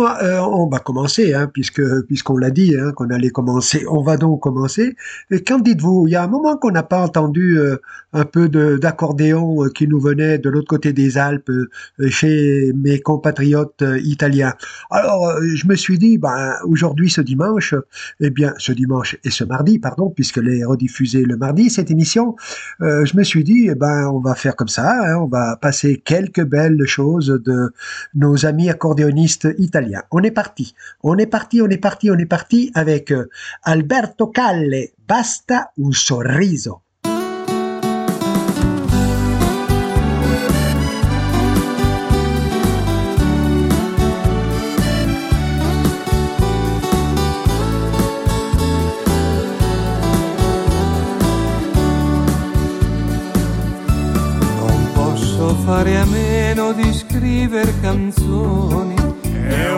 Euh, on va commencer, hein, puisque puisqu'on l'a dit, hein, qu'on allait commencer. On va donc commencer. Et qu'en dites-vous? Il y a un moment qu'on n'a pas entendu euh, un peu d'accordéon euh, qui nous venait de l'autre côté des Alpes, chez mes compatriotes italiens. Alors, je me suis dit, ben aujourd'hui, ce dimanche, eh bien, ce dimanche et ce mardi, pardon, puisqu'elle est rediffusée le mardi cette émission, je me suis dit, eh ben, on va faire comme ça. Hein, on va passer quelques belles choses de nos amis accordéonistes italiens italien. On est parti, on est parti, on est parti, on est parti avec euh, Alberto Calle, Basta un sorriso. Non posso fare a meno di scrivere canzoni è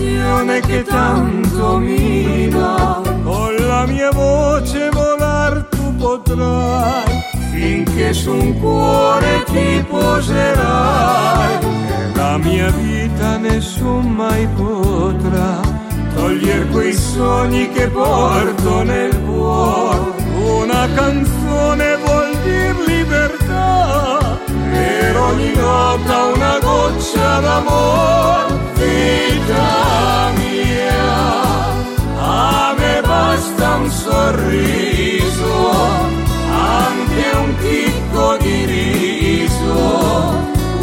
un'emozione che tanto mi dà. Con la mia voce volar tu potrai, finché su un cuore ti poserai. E la mia vita nessun mai potrà togliere quei sogni che porto nel cuore. Una canzone vuol dire libertà, per ogni nota una goccia d'amore vita mia, a me basta un sorriso, anche un chicco di riso,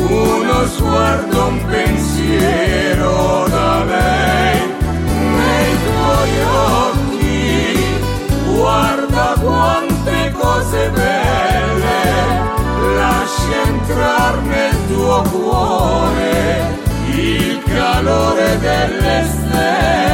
uno sguardo, un pensiero da lei nei tuoi occhi, guarda quante cose belle, lascia entrare nel tuo cuore il calore delle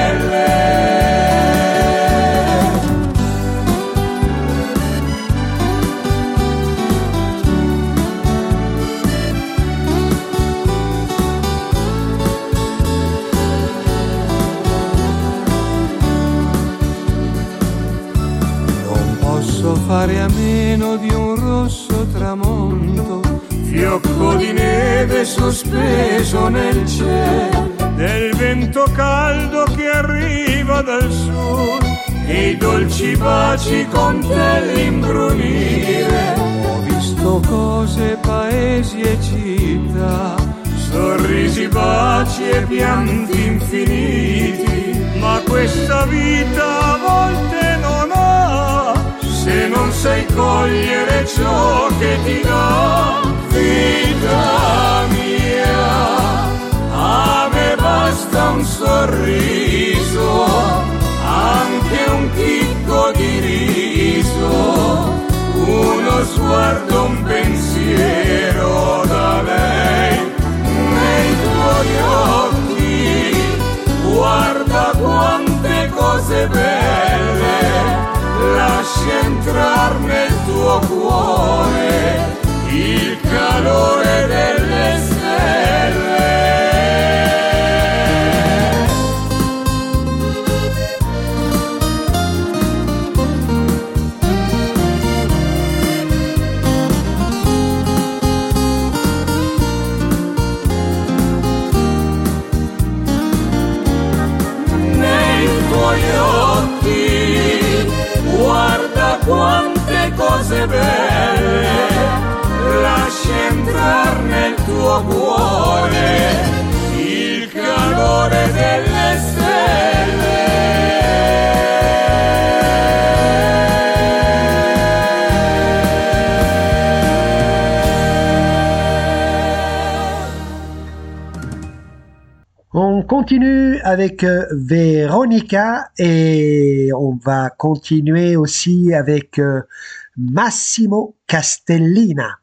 fiocco di neve sospeso nel cielo, del vento caldo che arriva dal sud e i dolci baci con te l'imbrunire. Ho visto cose, paesi e città, sorrisi, baci e pianti infiniti, ma questa vita a volte non ha, se non sai cogliere ciò che ti dà vita mia. A me basta un sorriso, anche un chicco di riso, uno sguardo, un pensiero da lei nei tuoi occhi. Guarda quante cose belle, lascia entrare nel tuo cuore calores del guarda quante cose belle On continue avec euh, Veronica et on va continuer aussi avec euh, Massimo Castellina.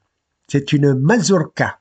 C'est une mazurka.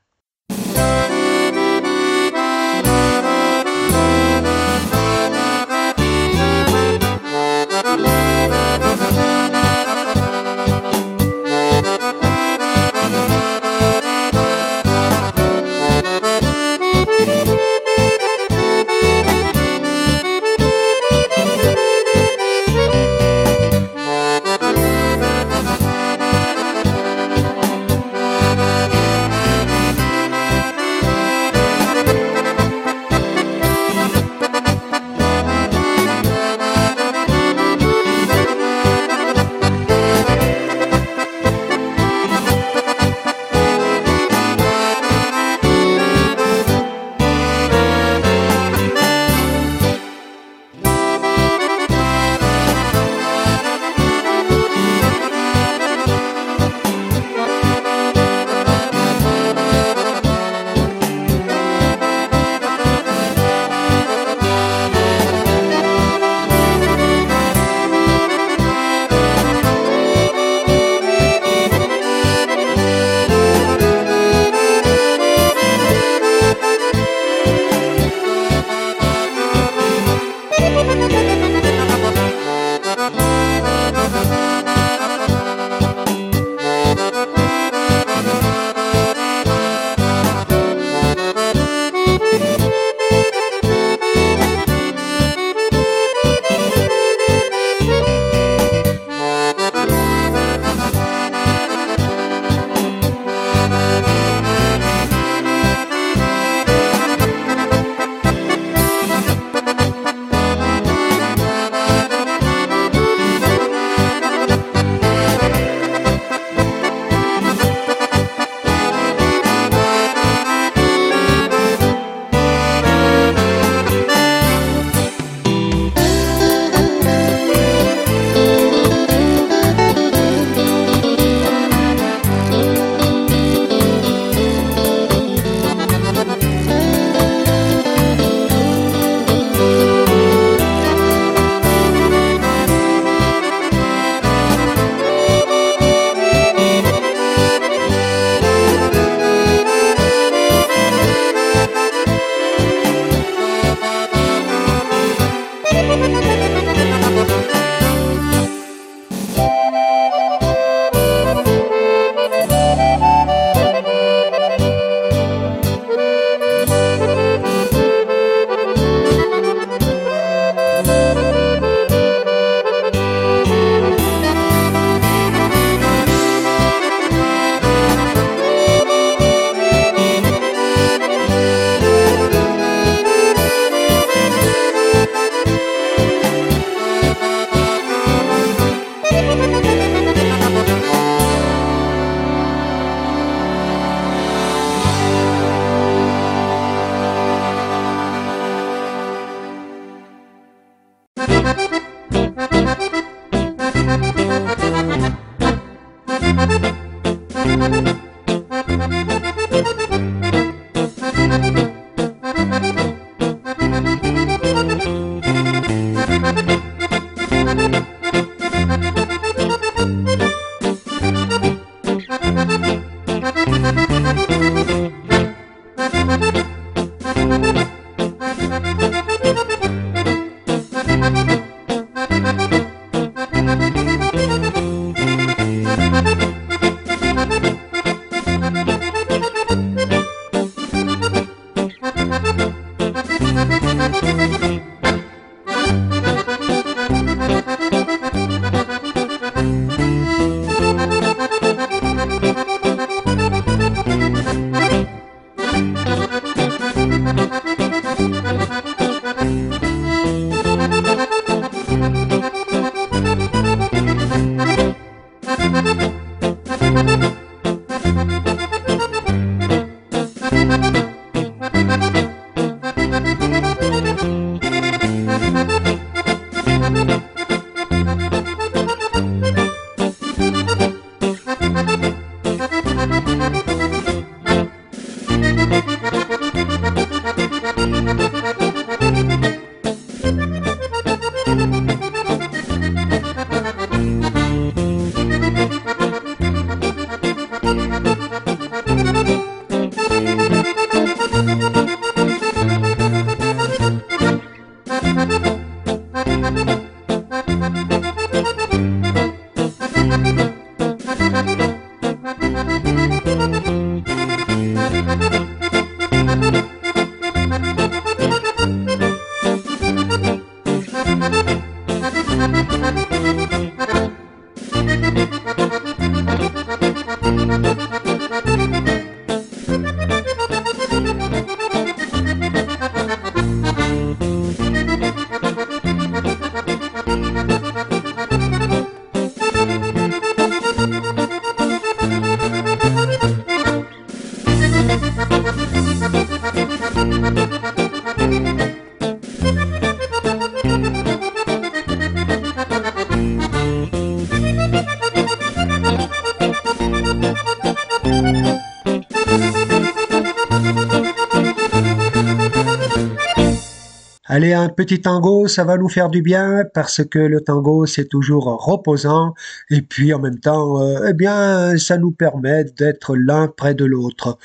Un petit tango, ça va nous faire du bien parce que le tango, c'est toujours reposant et puis en même temps, euh, eh bien, ça nous permet d'être l'un près de l'autre.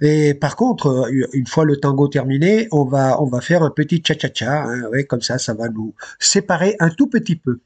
Et par contre, euh, une fois le tango terminé, on va, on va faire un petit cha-cha-cha. Hein, comme ça, ça va nous séparer un tout petit peu.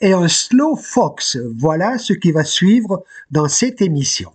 Et un Slow Fox. Voilà ce qui va suivre dans cette émission.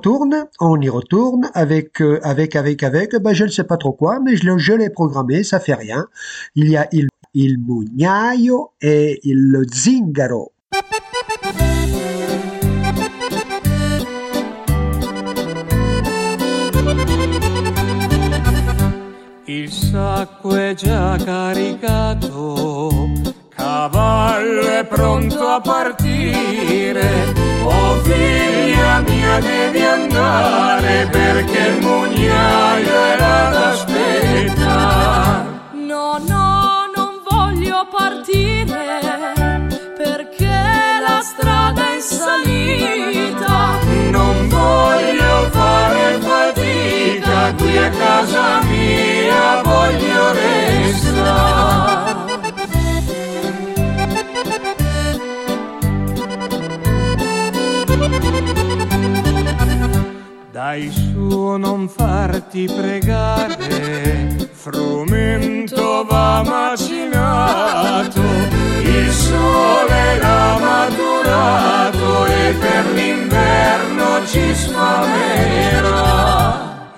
Retourne, on y retourne avec, euh, avec, avec, avec, ben, je ne sais pas trop quoi, mais je, l'ai programmé, ça fait rien. Il y a il, il mugnaio et il zingaro. Il sacco già caricato, cavallo è pronto a partire. Oh figlia mia devi andare perché il mugnaio è là ad aspettare. No, no, non voglio partire perché la strada è in salita. Non voglio fare fatica, qui a casa mia voglio restare. Su non farti pregare, frumento va macinato, il sole l'ha maturato e per l'inverno ci sfamerà.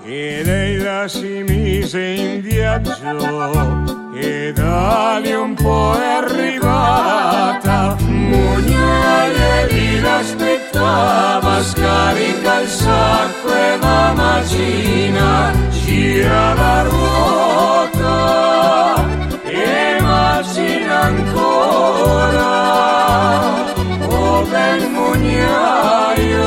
E lei la si mise in viaggio ed ali un po' è arrivata. Mugnaia lì l'aspettava, scarica il sacco e va macina, gira la ruota e macina ancora. Oh bel mugnaio,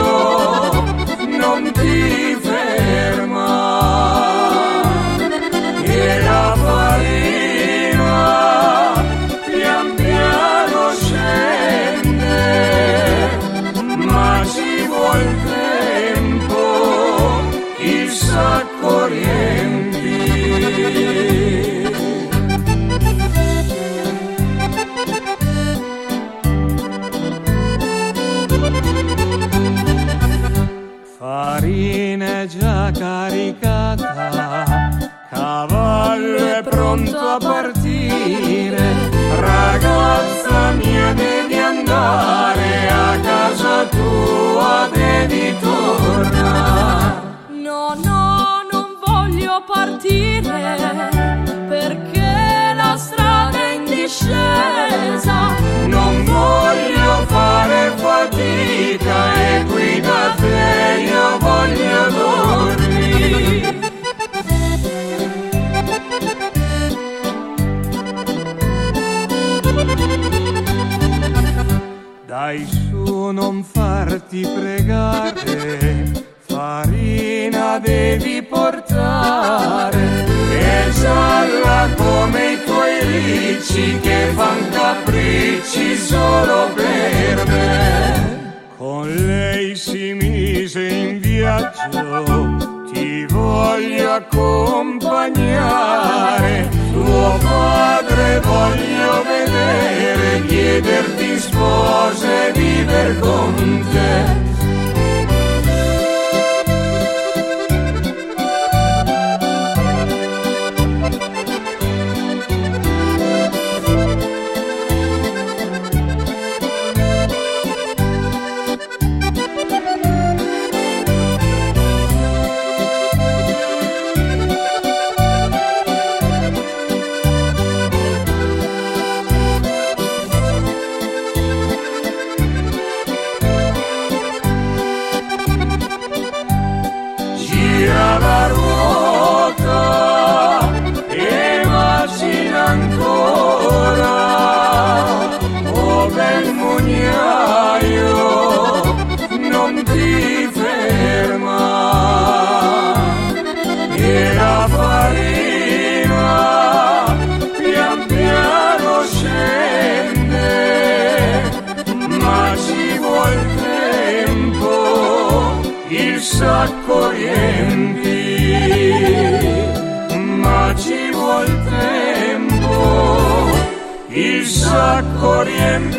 riempi Farina già caricata, cavallo è pronto a partire. Ragazza mia devi andare a casa tua, devi tornare. Dai su non farti pregare, farina devi portare, è gialla come i tuoi ricci che fan capricci solo per me. Con lei si mise in viaggio, ti voglio accompagnare, tuo padre voglio vedere, chiederti spose e viver con te. Sacco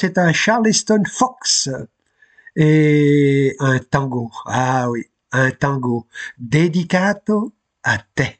c'est un Charleston Fox et un tango. Ah oui, un tango dedicato a te.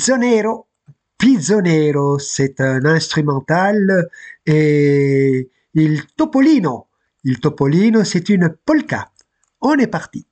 Pizzonero. Pizzonero, c'est un instrumental et il topolino. Il topolino, c'est une polka. On est parti.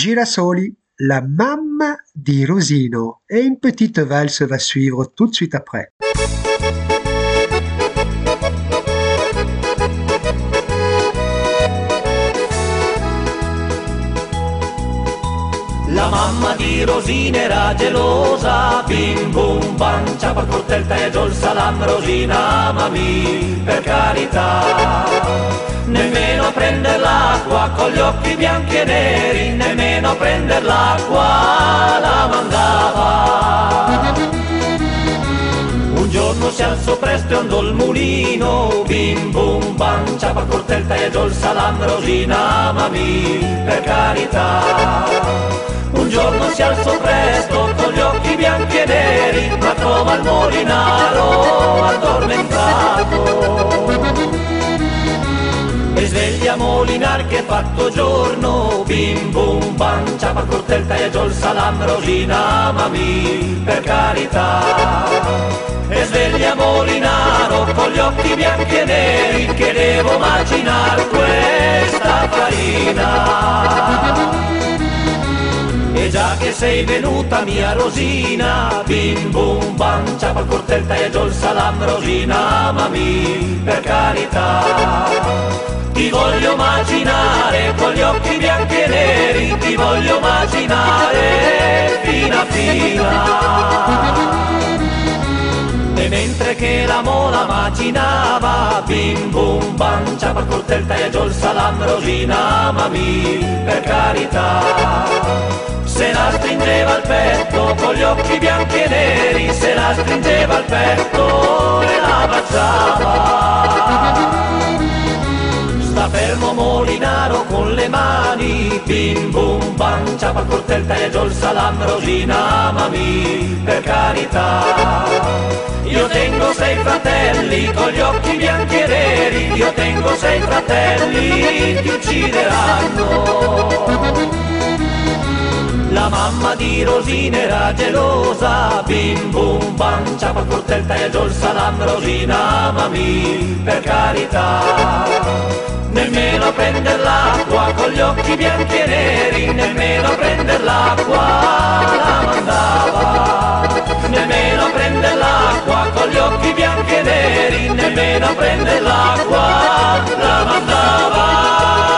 Girasoli, la mamma di Rosino. Et une petite valse va suivre tout de suite après. La mamma di Rosina era gelosa, bim bum bam, ciapa cortelta e giol salam Rosina, amami, per carità. Nemmeno a prendere l'acqua con gli occhi bianchi e neri, nemmeno a prendere l'acqua la mandava. Un giorno si alzò presto e andò il mulino, bim bum bam, ciapa cortelta e giol salam amami, per carità. Un giorno si alzò presto con gli occhi bianchi e neri, ma trova il molinaro addormentato. E sveglia Molinar che è fatto giorno, bim bum bam, ciapa e giol salam Rosina, mami, per carità. E sveglia Molinaro con gli occhi bianchi e neri, che devo immaginare questa farina. E già che sei venuta mia Rosina, bim bum bam, ciapa cortelta e giol salam Rosina, mami, per carità. Ti voglio immaginare con gli occhi bianchi e neri, ti voglio immaginare fina fina. E mentre che la mola macinava, bim bum bam, ciapa cortelta e giol salam Rosina, per carità. Se la stringeva al petto con gli occhi bianchi e neri, se la stringeva al petto e la baciava. Fermo Molinaro con le mani, bim bum bam, ciapa cortelta e giol salam Rosina, mami, per carità. Io tengo sei fratelli con gli occhi bianchi e neri, io tengo sei fratelli, ti uccideranno. La mamma di Rosina era gelosa, bim bum bam, ciapa cortelta e giol salam Rosina, mami, per carità. Nemmeno a prendere l'acqua con gli occhi bianchi e neri, nemmeno a prendere l'acqua la mandava. Nemmeno a prendere l'acqua con gli occhi bianchi e neri, nemmeno a prendere l'acqua la mandava.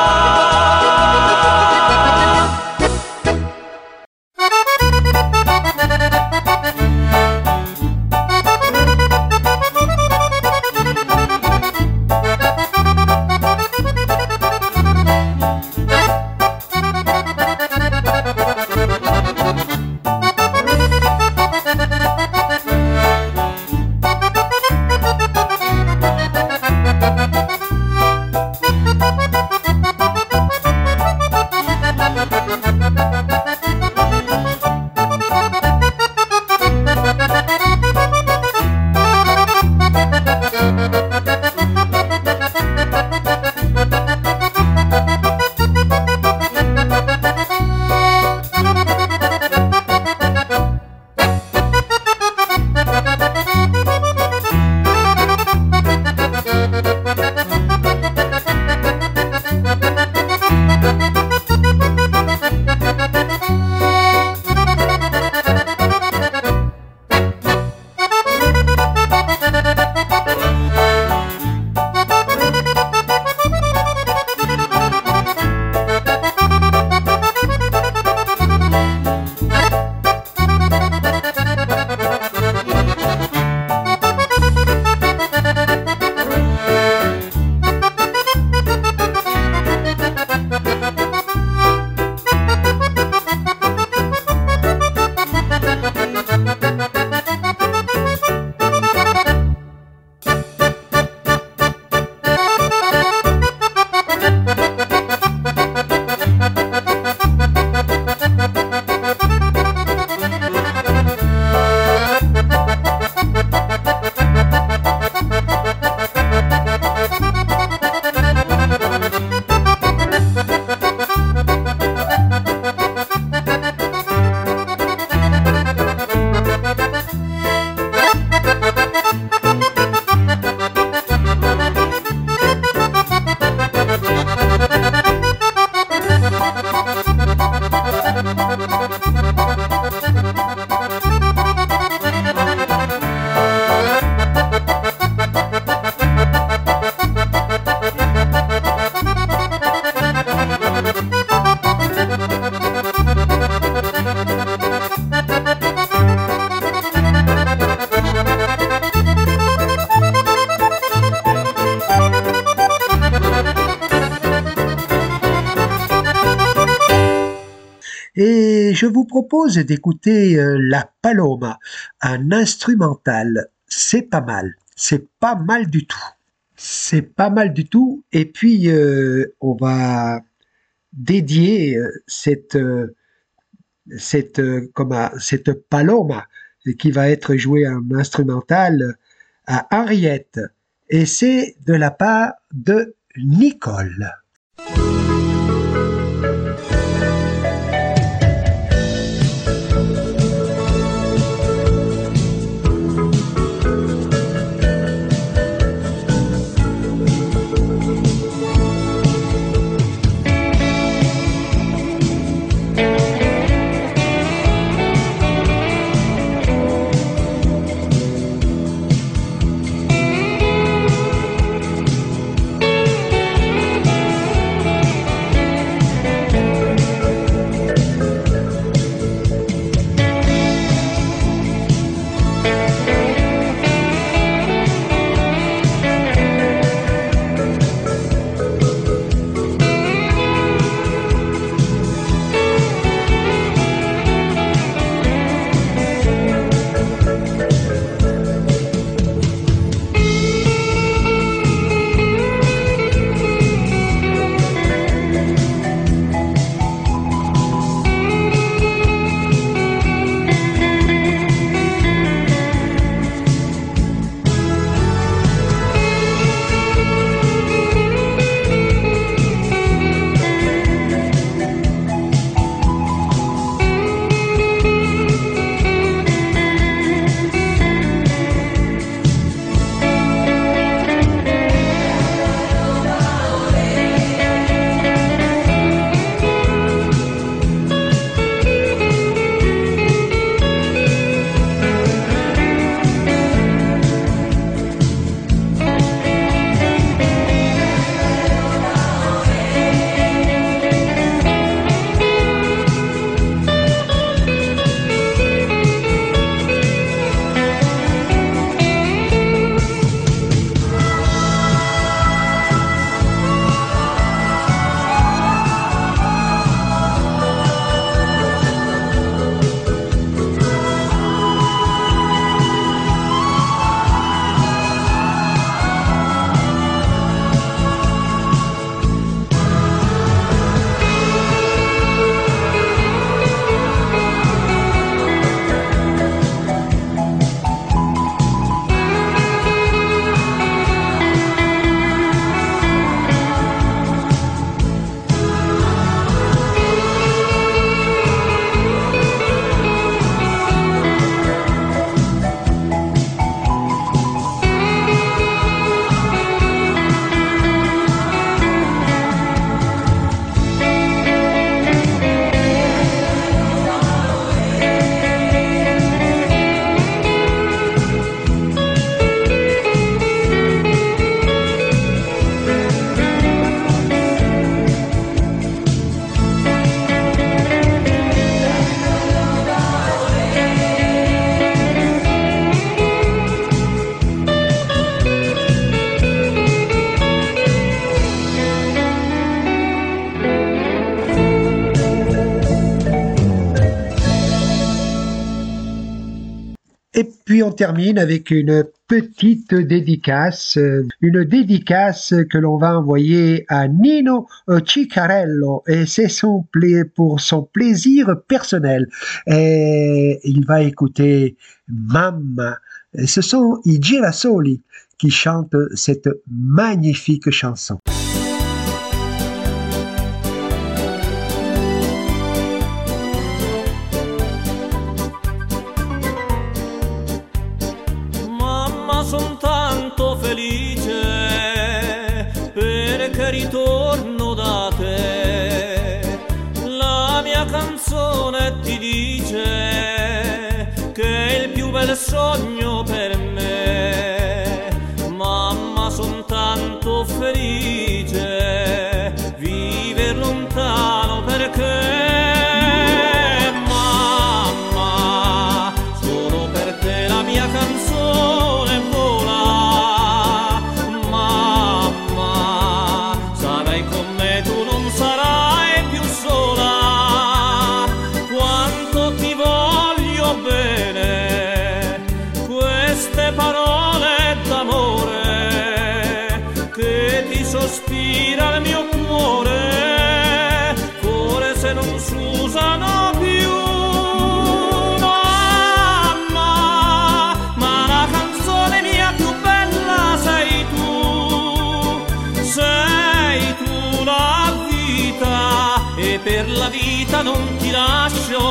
Je vous propose d'écouter euh, La Paloma, un instrumental. C'est pas mal, c'est pas mal du tout. C'est pas mal du tout. Et puis, euh, on va dédier euh, cette, cette, comment, cette Paloma qui va être jouée en instrumental à Henriette. Et c'est de la part de Nicole. On termine avec une petite dédicace, euh, une dédicace que l'on va envoyer à Nino Ciccarello et c'est son pla- pour son plaisir personnel. Et il va écouter Mamma. Et ce sont i Girasoli qui chantent cette magnifique chanson.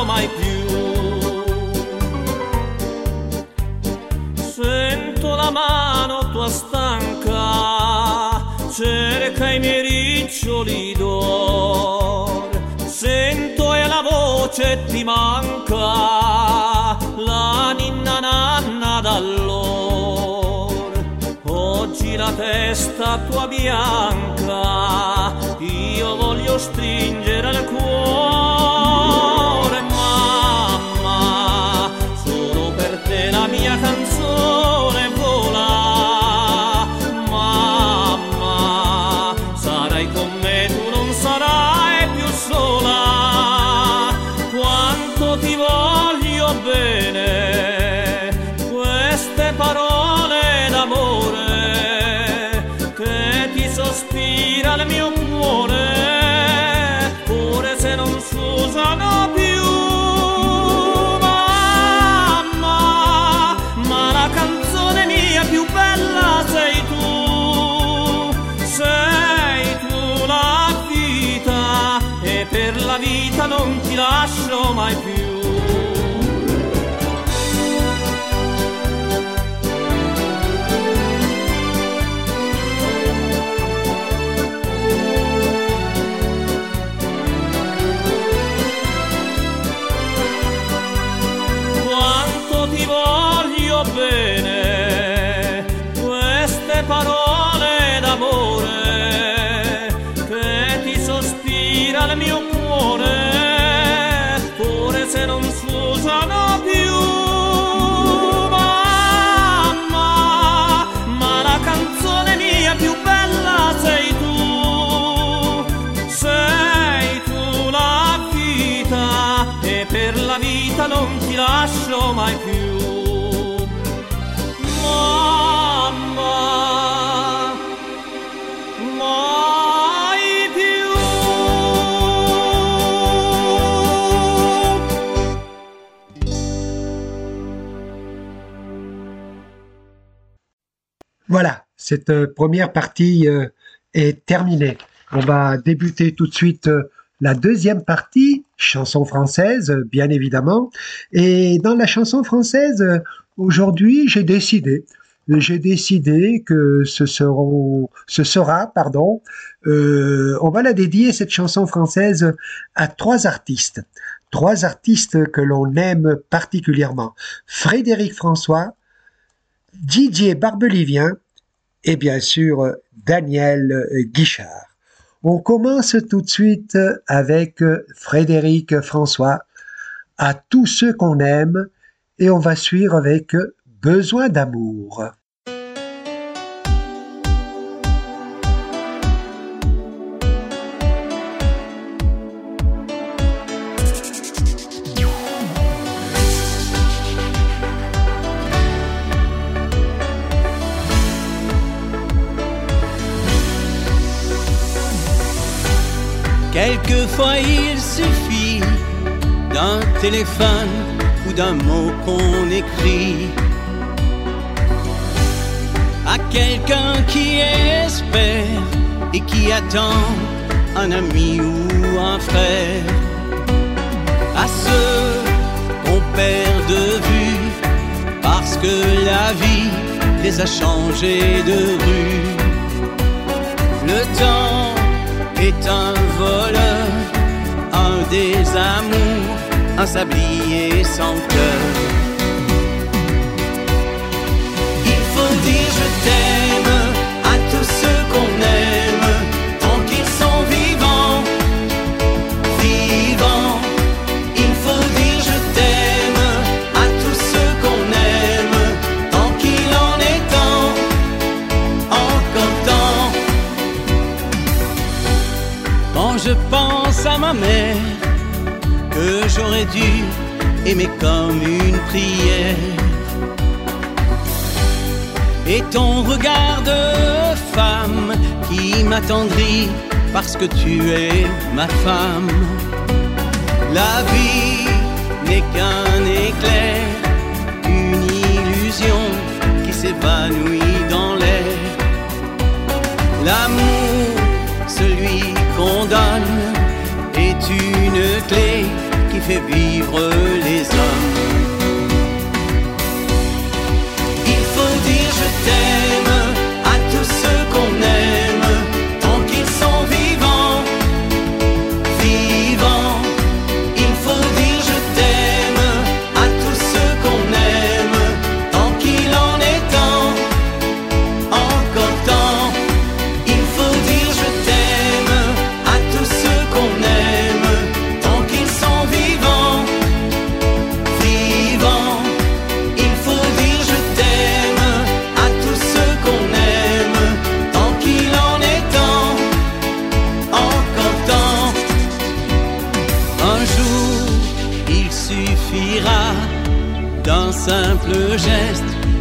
Mai più. Sento la mano tua stanca, cerca i miei riccioli d'or. Sento e la voce ti manca, la ninna nanna d'allora. Oggi la testa tua bianca, io voglio stringere al cuore, my fears. Cette euh, première partie euh, est terminée. On va débuter tout de suite euh, la deuxième partie, chanson française, bien évidemment. Et dans la chanson française, aujourd'hui, j'ai décidé, j'ai décidé que ce sera, pardon, on va la dédier cette chanson française à trois artistes, trois artistes que l'on aime particulièrement. Frédéric François, Didier Barbelivien et bien sûr euh, Daniel euh, Guichard. On commence tout de suite avec euh, Frédéric François, à tous ceux qu'on aime, et on va suivre avec Besoin d'amour. Quelquefois il suffit d'un téléphone ou d'un mot qu'on écrit à quelqu'un qui espère et qui attend un ami ou un frère, à ceux qu'on perd de vue parce que la vie les a changés de rue. Le temps est un voleur, un désamour, un sablier sans cœur. m'attendris parce que tu es ma femme. La vie n'est qu'un éclair, une illusion qui s'évanouit dans l'air. L'amour, celui qu'on donne, est une clé qui fait vivre les hommes.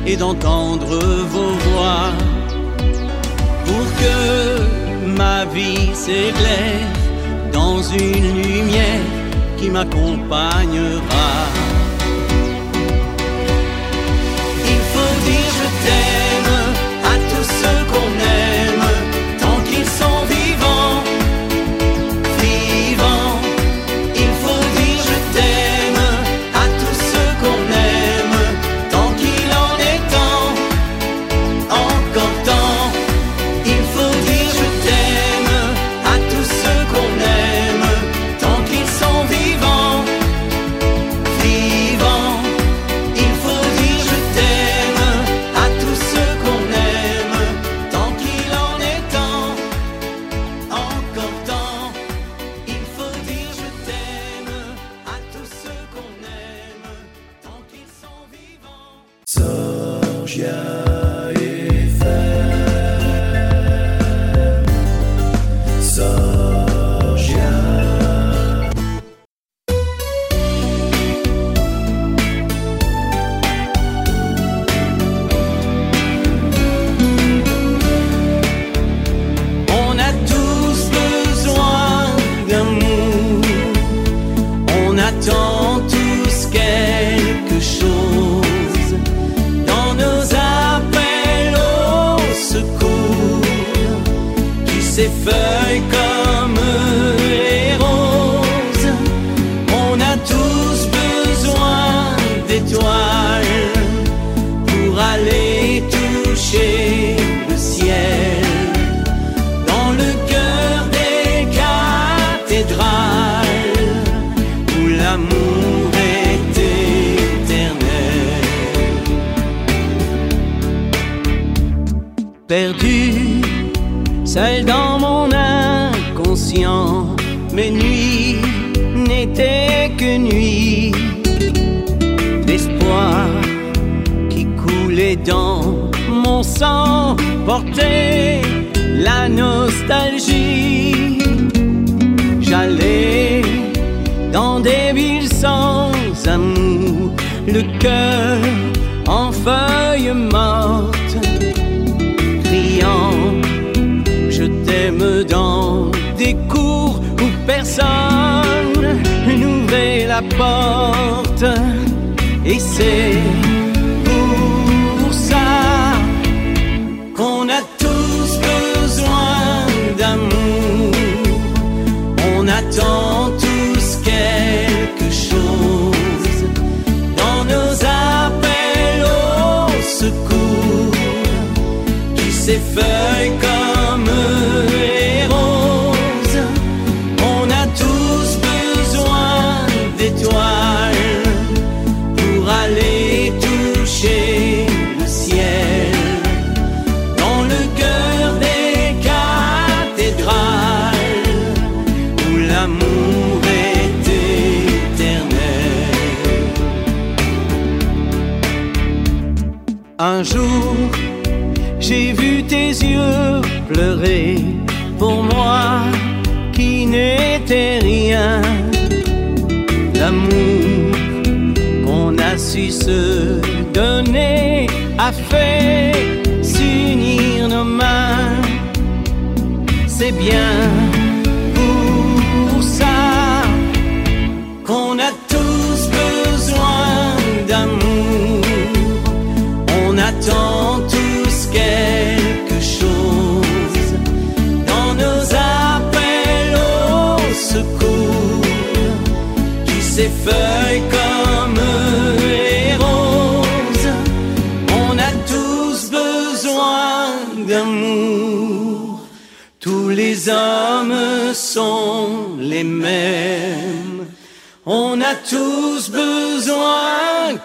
et d'entendre vos voix pour que ma vie s'éclaire dans une lumière qui m'accompagnera. seul dans mon inconscient, mes nuits n'étaient que nuits d'espoir qui coulait dans mon sang, portait la nostalgie. J'allais dans des villes sans amour, le cœur en feuilles mortes personne, une ouvrez la porte et c'est Si se donner à faire.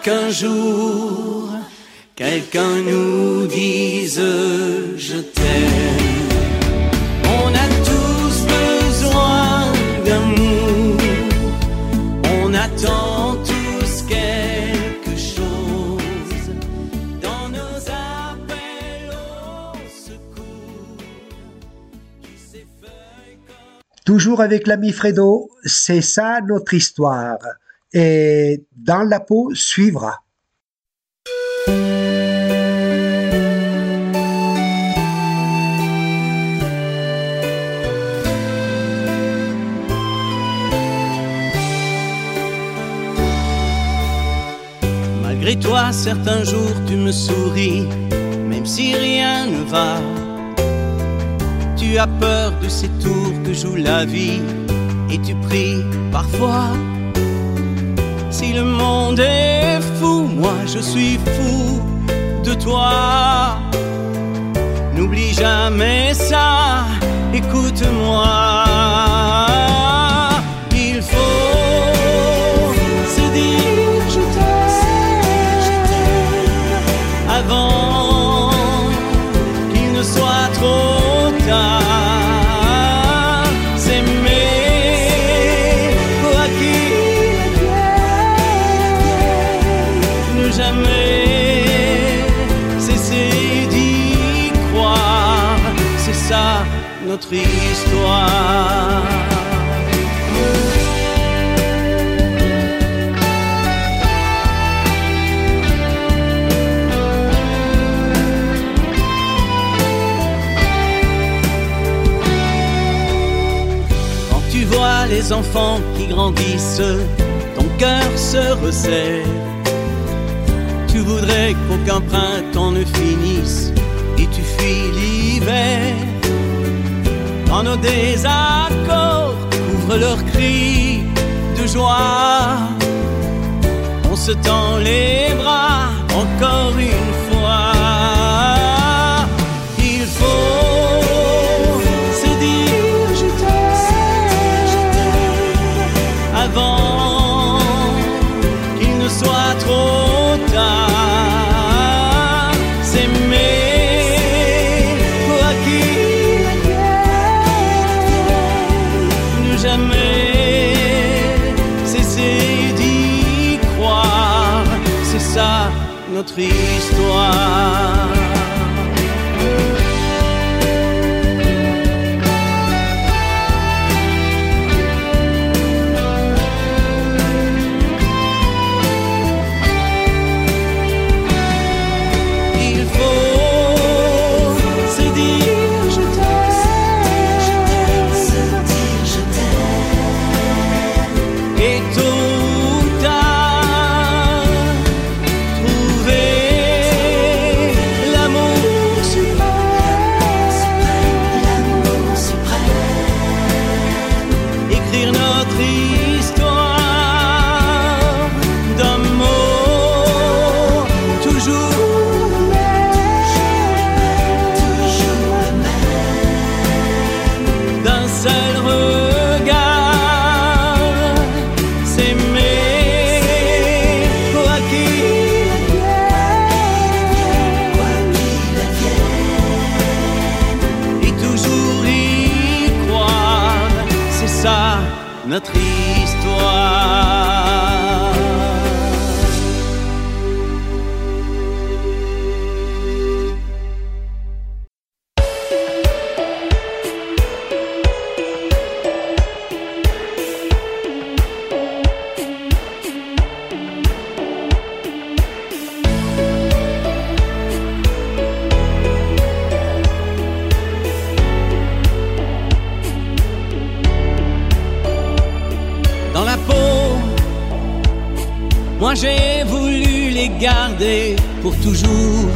Qu'un jour quelqu'un nous dise je t'aime. On a tous besoin d'amour. On attend tous quelque chose dans nos appels au secours Toujours avec l'ami Fredo, c'est ça notre histoire. Et dans la peau suivra. Malgré toi, certains jours tu me souris, même si rien ne va. Tu as peur de ces tours que joue la vie, et tu pries parfois. Si le monde est fou, moi je suis fou de toi. N'oublie jamais ça, écoute-moi. Histoire. Quand tu vois les enfants qui grandissent, ton cœur se resserre. Tu voudrais qu'aucun printemps ne finisse et tu fuis l'hiver. Quand nos désaccords couvrent leurs cris de joie, on se tend les bras encore une fois. Notre toujours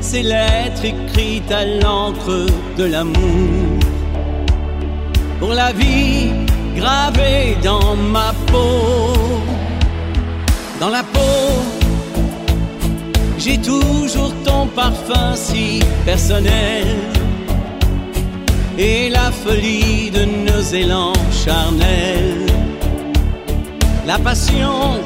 ces lettres écrites à l'encre de l'amour. Pour la vie gravée dans ma peau, dans la peau, j'ai toujours ton parfum si personnel et la folie de nos élans charnels. La passion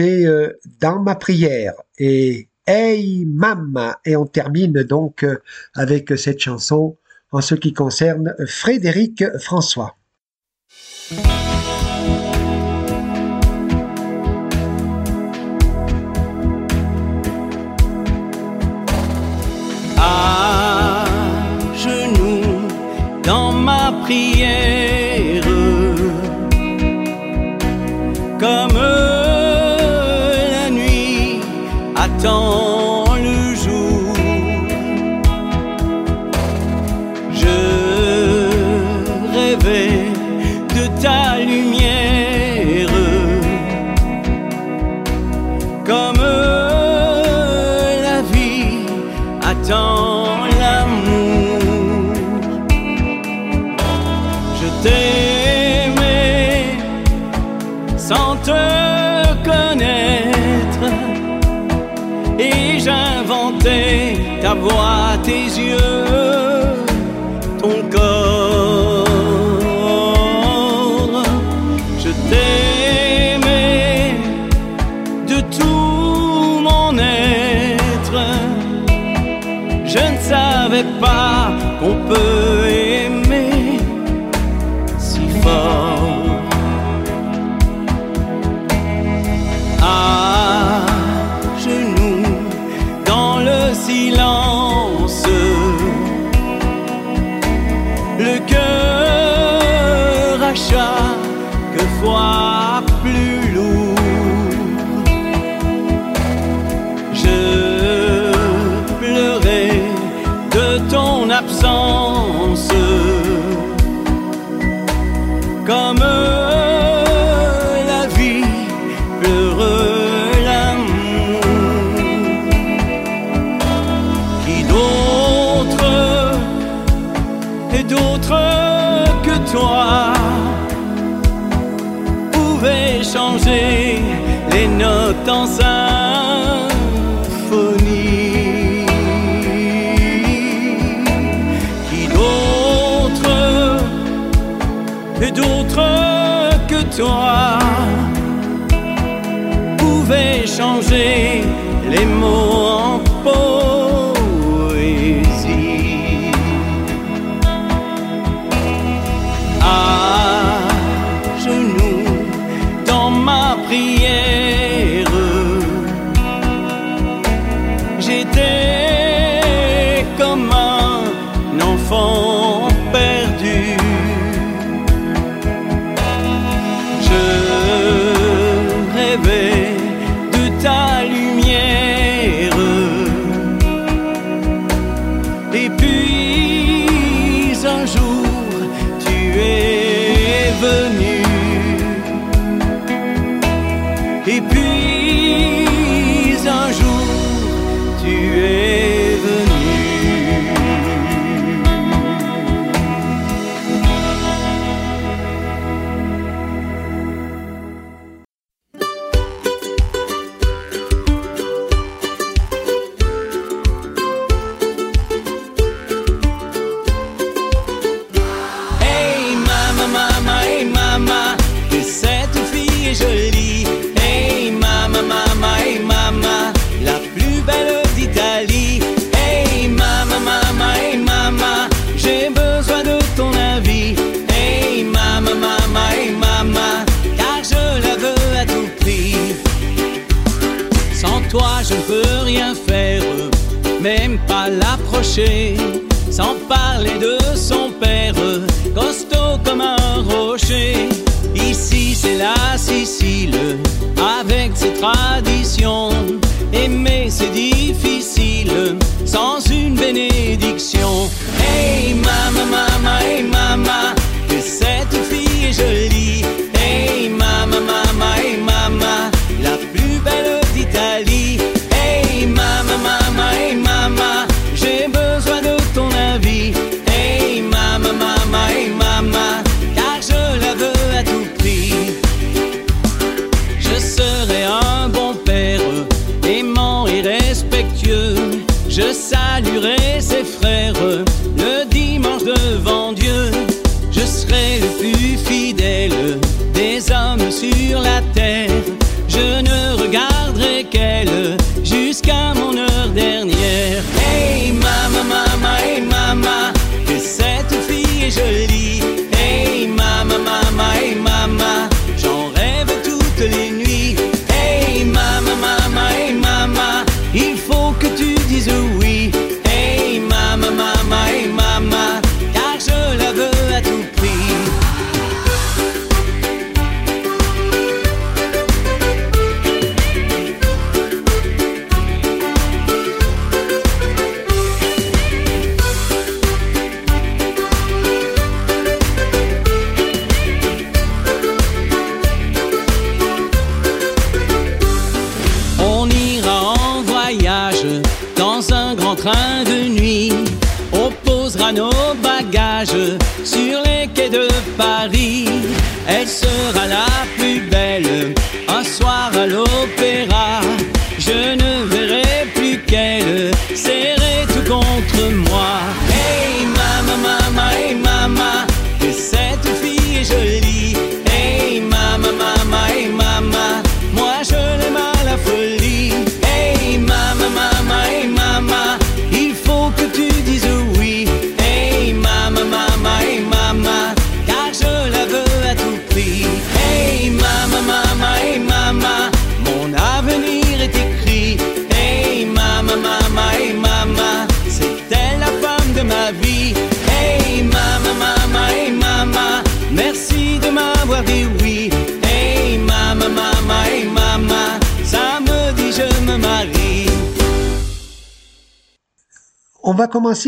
Euh, dans ma prière et Hey Mama. Et on termine donc euh, avec cette chanson en ce qui concerne Frédéric François. À dans ma prière. pas qu'on peut 一幕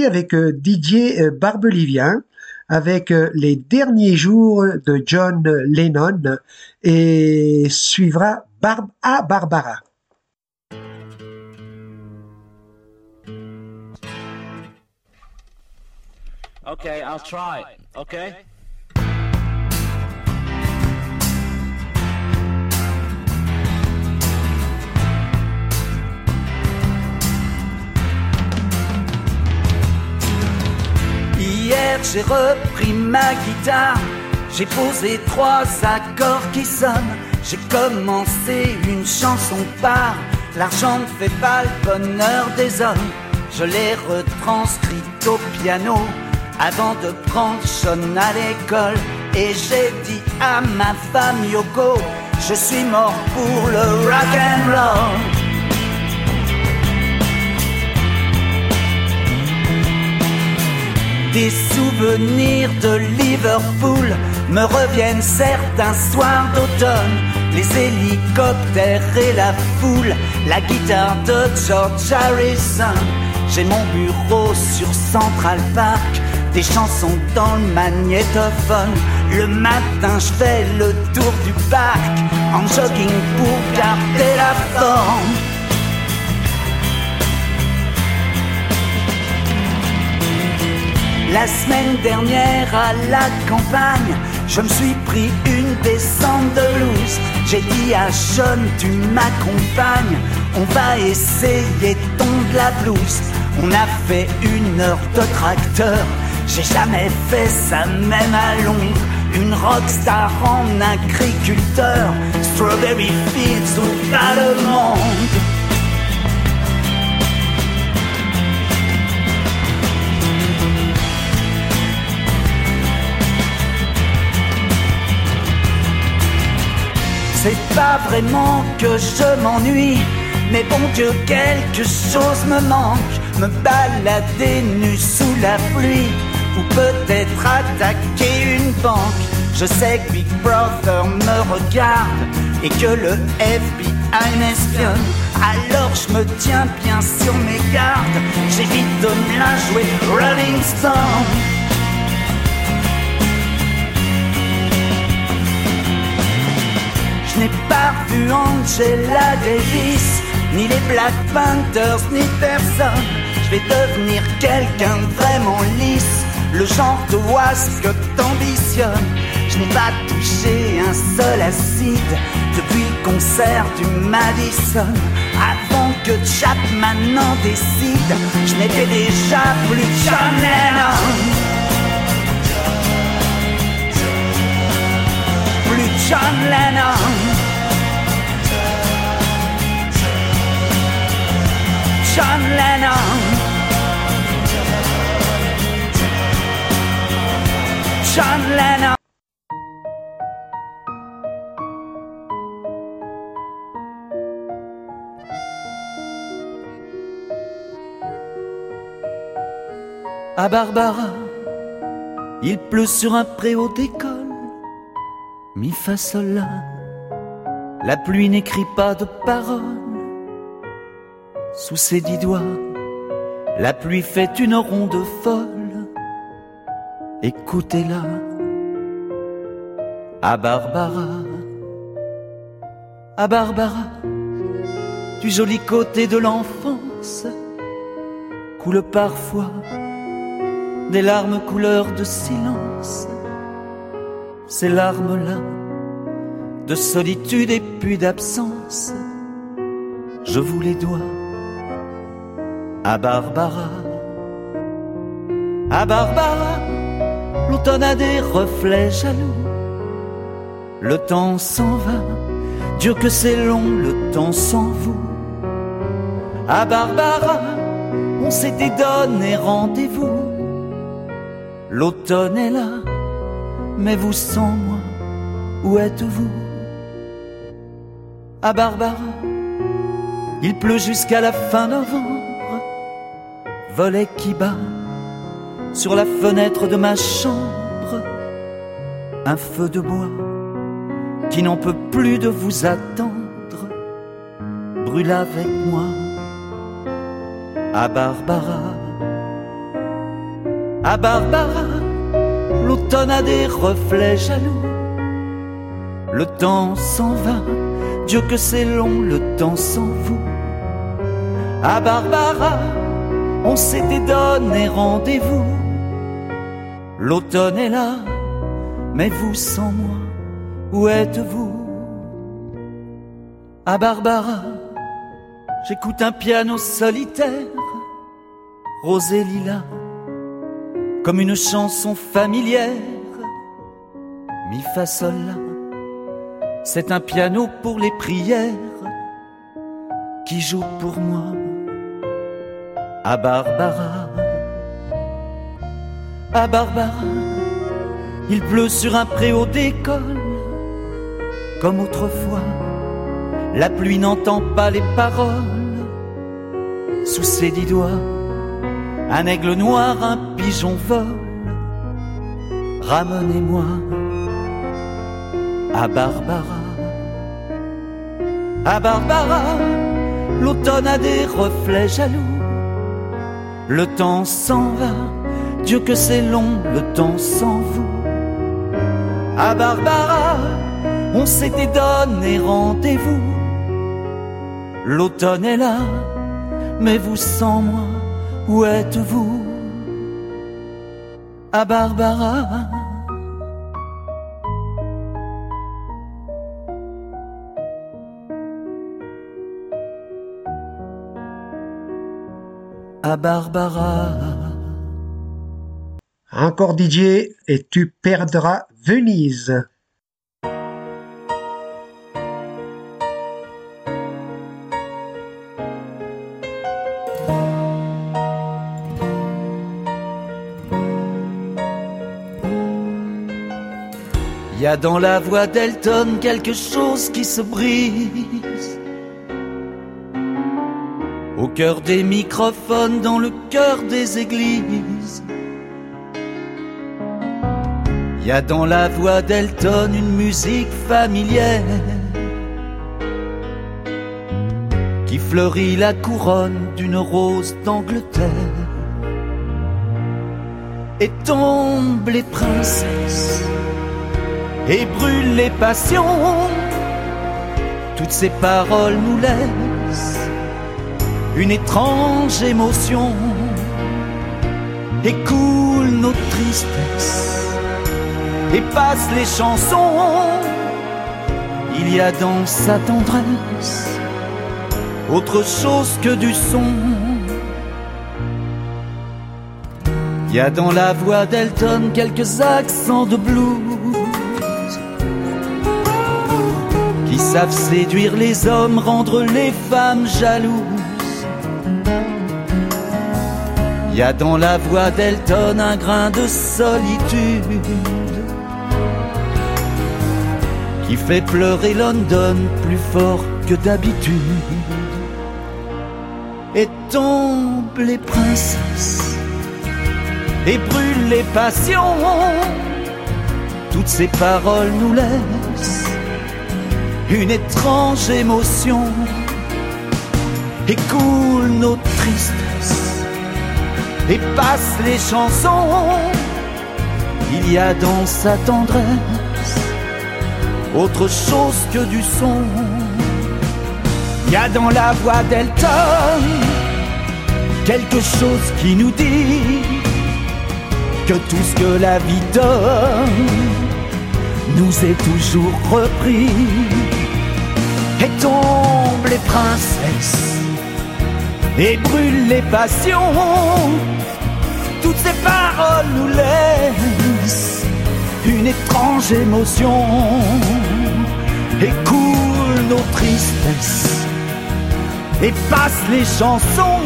avec euh, Didier euh, Barbelivien, avec euh, les derniers jours de John Lennon et suivra Barb à Barbara. Okay, I'll try. Okay? Hier j'ai repris ma guitare, j'ai posé trois accords qui sonnent, j'ai commencé une chanson par l'argent ne fait pas le bonheur des hommes. Je l'ai retranscrite au piano avant de prendre Sean à l'école et j'ai dit à ma femme Yoko, je suis mort pour le rock and roll. Des souvenirs de Liverpool me reviennent certains soirs d'automne. Les hélicoptères et la foule, la guitare de George Harrison. J'ai mon bureau sur Central Park, des chansons dans le magnétophone. Le matin, je fais le tour du parc en jogging pour garder la forme. La semaine dernière à la campagne, je me suis pris une descente de loose. J'ai dit à Sean, tu m'accompagnes, on va essayer ton de la blouse. On a fait une heure de tracteur, j'ai jamais fait ça même à Londres. Une rockstar en agriculteur, Strawberry Fields ou pas le monde. C'est pas vraiment que je m'ennuie, mais bon Dieu, quelque chose me manque. Me balader nu sous la pluie, ou peut-être attaquer une banque. Je sais que Big Brother me regarde et que le FBI m'espionne. Alors je me tiens bien sur mes gardes, j'évite de me la jouer Rolling Stone. N'ai pas vu Angela Davis, ni les Black Panthers, ni personne. Je vais devenir quelqu'un de vraiment lisse, le genre de oise que t'ambitionnes. Je n'ai pas touché un seul acide depuis le concert du Madison. Avant que Chapman en décide, je n'étais déjà plus John Lennon. Plus John Lennon. À Barbara, il pleut sur un préau d'école. Mi fa sol la. La pluie n'écrit pas de paroles. Sous ses dix doigts, la pluie fait une ronde folle. Écoutez-la. À Barbara. À Barbara, du joli côté de l'enfance, coule parfois des larmes couleur de silence. Ces larmes-là, de solitude et puis d'absence, je vous les dois à Barbara. À Barbara, l'automne a des reflets jaloux. Le temps s'en va, Dieu que c'est long, le temps sans vous. À Barbara, on s'était donné rendez-vous. L'automne est là, mais vous sans moi, où êtes-vous? À Barbara, il pleut jusqu'à la fin novembre, volet qui bat sur la fenêtre de ma chambre, un feu de bois qui n'en peut plus de vous attendre, brûle avec moi à Barbara. À Barbara, l'automne a des reflets jaloux. Le temps s'en va, Dieu que c'est long, le temps sans vous. À Barbara, on s'était donné rendez-vous. L'automne est là, mais vous sans moi, où êtes-vous? À Barbara, j'écoute un piano solitaire, rosé lilas comme une chanson familière. mi fa sol. C'est un piano pour les prières qui joue pour moi à Barbara. À Barbara, il pleut sur un préau d'école comme autrefois. La pluie n'entend pas les paroles sous ses dix doigts. Un aigle noir, un pigeon vole. Ramenez-moi à Barbara. À Barbara, l'automne a des reflets jaloux. Le temps s'en va, Dieu que c'est long, le temps sans vous. À Barbara, on s'était donné rendez-vous. L'automne est là, mais vous sans moi, où êtes-vous? À Barbara. À Barbara. Encore DJ et tu perdras Venise. Y a dans la voix d'Elton quelque chose qui se brise. Au cœur des microphones, dans le cœur des églises. Y a dans la voix d'Elton une musique familière qui fleurit la couronne d'une rose d'Angleterre. Et tombent les princesses et brûlent les passions. Toutes ces paroles nous laissent une étrange émotion et coulent nos tristesses et passent les chansons. Il y a dans sa tendresse autre chose que du son. Il y a dans la voix d'Elton quelques accents de blues qui savent séduire les hommes, rendre les femmes jalouses. Il y a dans la voix d'Elton un grain de solitude qui fait pleurer London plus fort que d'habitude. Et tombent les princesses et brûlent les passions. Toutes ces paroles nous laissent une étrange émotion et coulent nos et passent les chansons. Il y a dans sa tendresse autre chose que du son. Il y a dans la voix d'Elton quelque chose qui nous dit que tout ce que la vie donne nous est toujours repris. Et tombent les princesses et brûlent les passions. Toutes ces paroles nous laissent une étrange émotion et nos tristesses et passent les chansons.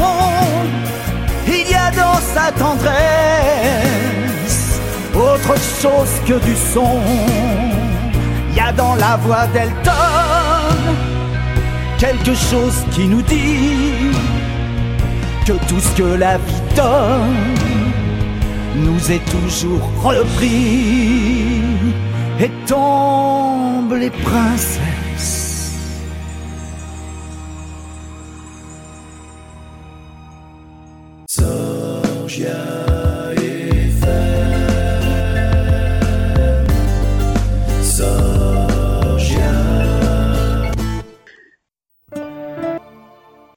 Il y a dans sa tendresse autre chose que du son. Il y a dans la voix d'Elton quelque chose qui nous dit que tout ce que la vie donne nous est toujours repris et tombent les princesses.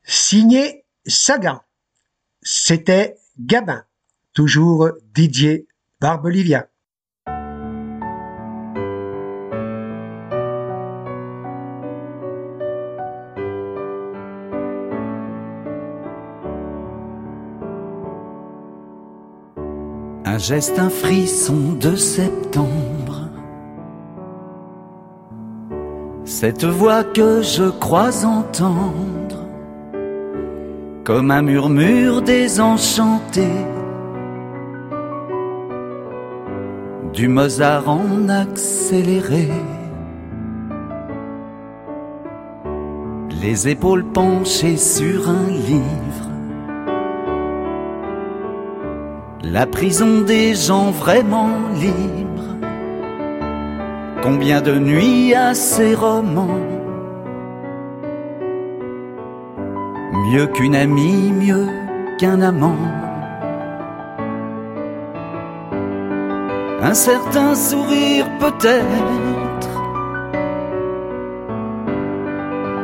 Signé Sagan. C'était Gabin. Toujours Didier Barbelivia. Un geste, un frisson de septembre Cette voix que je crois entendre, comme un murmure désenchanté, du Mozart en accéléré. Les épaules penchées sur un livre. La prison des gens vraiment libres. Combien de nuits à ces romans Mieux qu'une amie, mieux qu'un amant. Un certain sourire peut-être.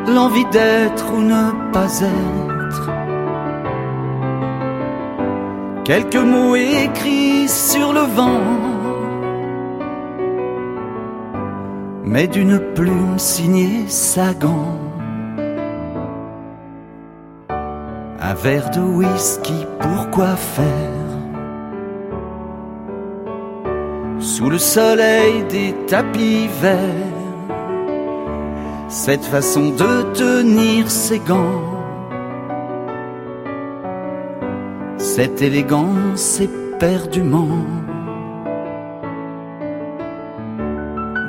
L'envie d'être ou ne pas être. Quelques mots écrits sur le vent. Mais d'une plume signée Sagan. Un verre de whisky, pourquoi faire? Sous le soleil des tapis verts. Cette façon de tenir ses gants. Cette élégance éperdument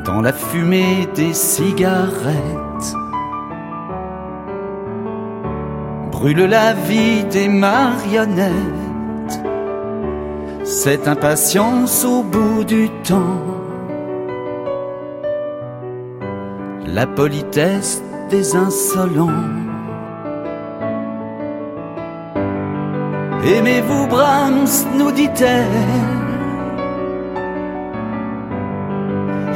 Dans la fumée des cigarettes brûle la vie des marionnettes. Cette impatience au bout du temps. La politesse des insolents. Aimez-vous Brahms, nous dit-elle.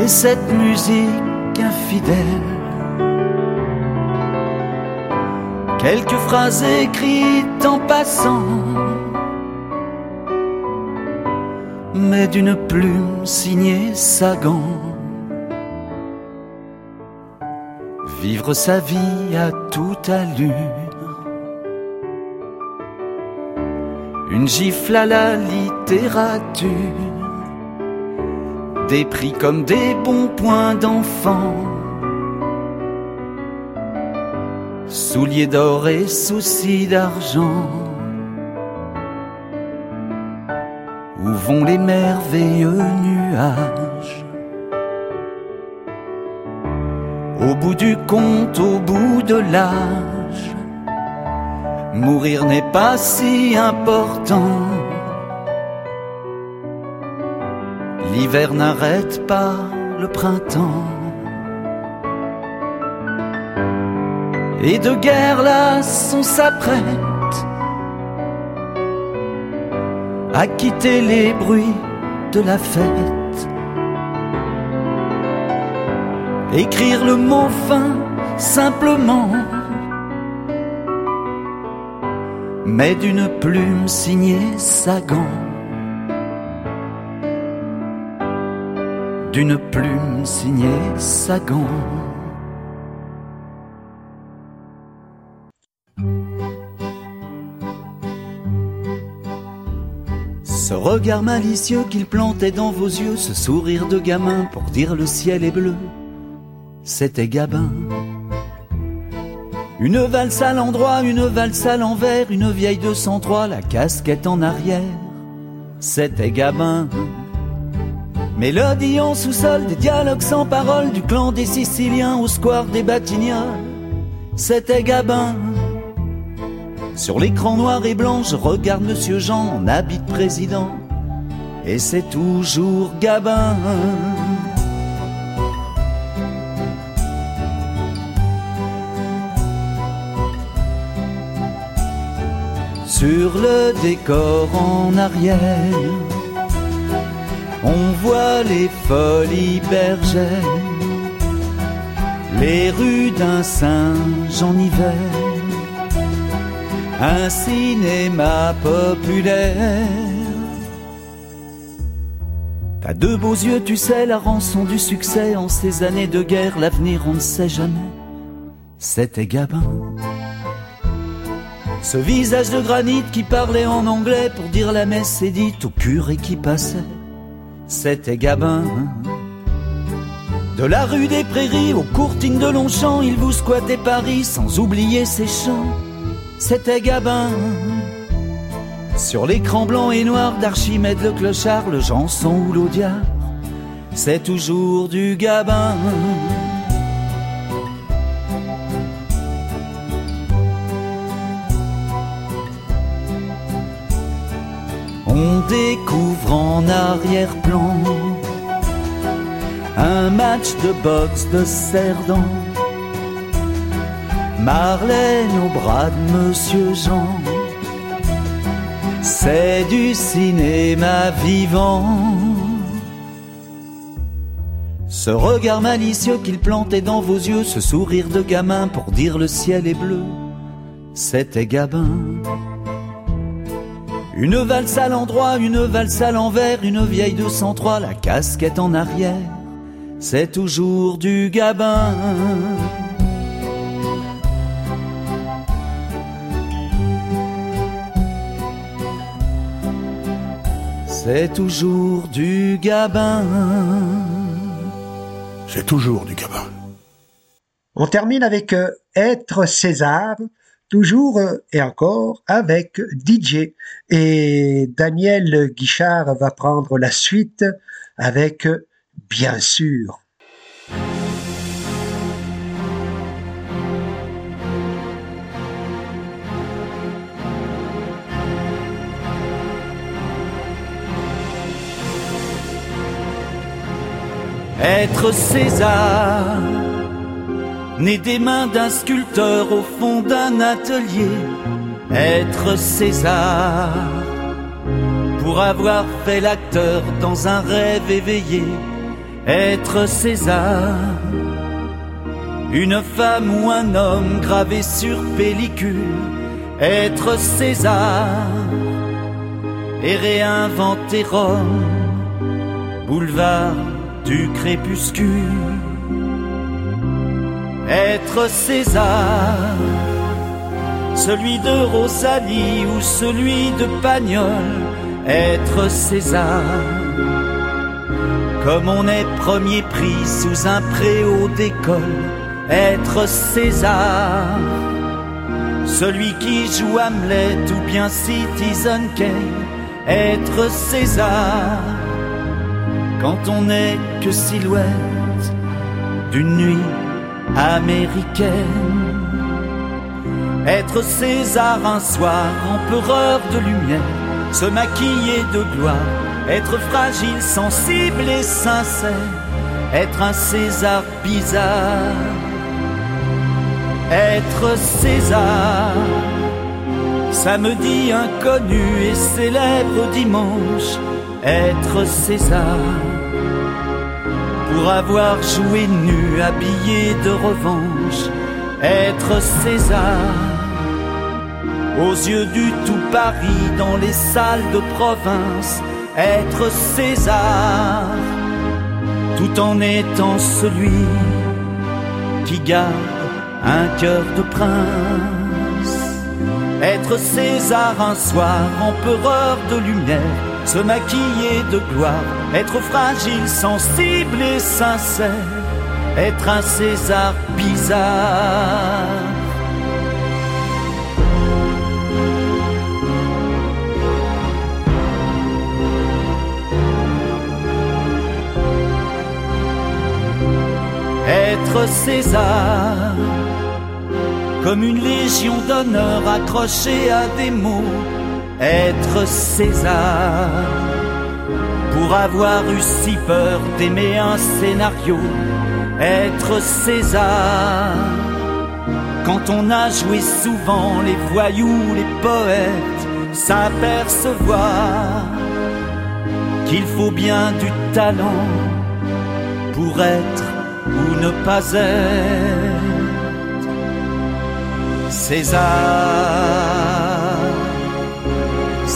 Et cette musique infidèle. Quelques phrases écrites en passant, mais d'une plume signée Sagan. Vivre sa vie à toute allure, une gifle à la littérature, des prix comme des bons points d'enfant souliers d'or et soucis d'argent. Où vont les merveilleux nuages? Au bout du compte, au bout de l'âge, mourir n'est pas si important. L'hiver n'arrête pas le printemps. Et de guerre là on s'apprête à quitter les bruits de la fête. Écrire le mot fin simplement, mais d'une plume signée Sagan. D'une plume signée Sagan. Ce regard malicieux qu'il plantait dans vos yeux, ce sourire de gamin pour dire le ciel est bleu, c'était Gabin. Une valse à l'endroit, une valse à l'envers, une vieille 203, la casquette en arrière, c'était Gabin. Mélodie en sous-sol, des dialogues sans parole, du clan des Siciliens au square des Batignolles, c'était Gabin. Sur l'écran noir et blanc, je regarde Monsieur Jean en habit de président. Et c'est toujours Gabin. Sur le décor en arrière, on voit les folies bergères, les rues d'un singe en hiver un cinéma populaire. T'as deux beaux yeux, tu sais, la rançon du succès en ces années de guerre, l'avenir on ne sait jamais. C'était Gabin. Ce visage de granit qui parlait en anglais pour dire la messe édite au curé qui passait. C'était Gabin. De la rue des Prairies aux courtines de Longchamp, il vous squattait Paris sans oublier ses chants. C'était Gabin. Sur l'écran blanc et noir d'Archimède le clochard, le Janson ou l'Audiard, c'est toujours du Gabin. On découvre en arrière-plan un match de boxe de Cerdan. Marlène au bras de Monsieur Jean. C'est du cinéma vivant. Ce regard malicieux qu'il plantait dans vos yeux, ce sourire de gamin pour dire le ciel est bleu, c'était Gabin. Une valse à l'endroit, une valse à l'envers, une vieille de 103, la casquette en arrière, c'est toujours du Gabin. C'est toujours du Gabin. C'est toujours du Gabin. On termine avec euh, Être César, toujours euh, et encore avec DJ. Et Daniel Guichard va prendre la suite avec euh, Bien sûr. Être César, né des mains d'un sculpteur au fond d'un atelier. Être César, pour avoir fait l'acteur dans un rêve éveillé. Être César, une femme ou un homme gravé sur pellicule. Être César, et réinventer Rome, boulevard du crépuscule. Être César, celui de Rosalie ou celui de Pagnol. Être César, comme on est premier prix sous un préau d'école. Être César, celui qui joue Hamlet ou bien Citizen Kane. Être César quand on n'est que silhouette d'une nuit américaine. Être César un soir, empereur de lumière, se maquiller de gloire, être fragile, sensible et sincère, être un César bizarre. Être César, samedi inconnu et célèbre dimanche, être César. Pour avoir joué nu, habillé de revanche, être César. Aux yeux du tout Paris dans les salles de province, être César. Tout en étant celui qui garde un cœur de prince. Être César un soir, empereur de lumière, se maquiller de gloire, être fragile, sensible et sincère, être un César bizarre. Être César, comme une légion d'honneur accrochée à des mots être César pour avoir eu si peur d'aimer un scénario, être César quand on a joué souvent les voyous, les poètes, s'apercevoir qu'il faut bien du talent pour être ou ne pas être César.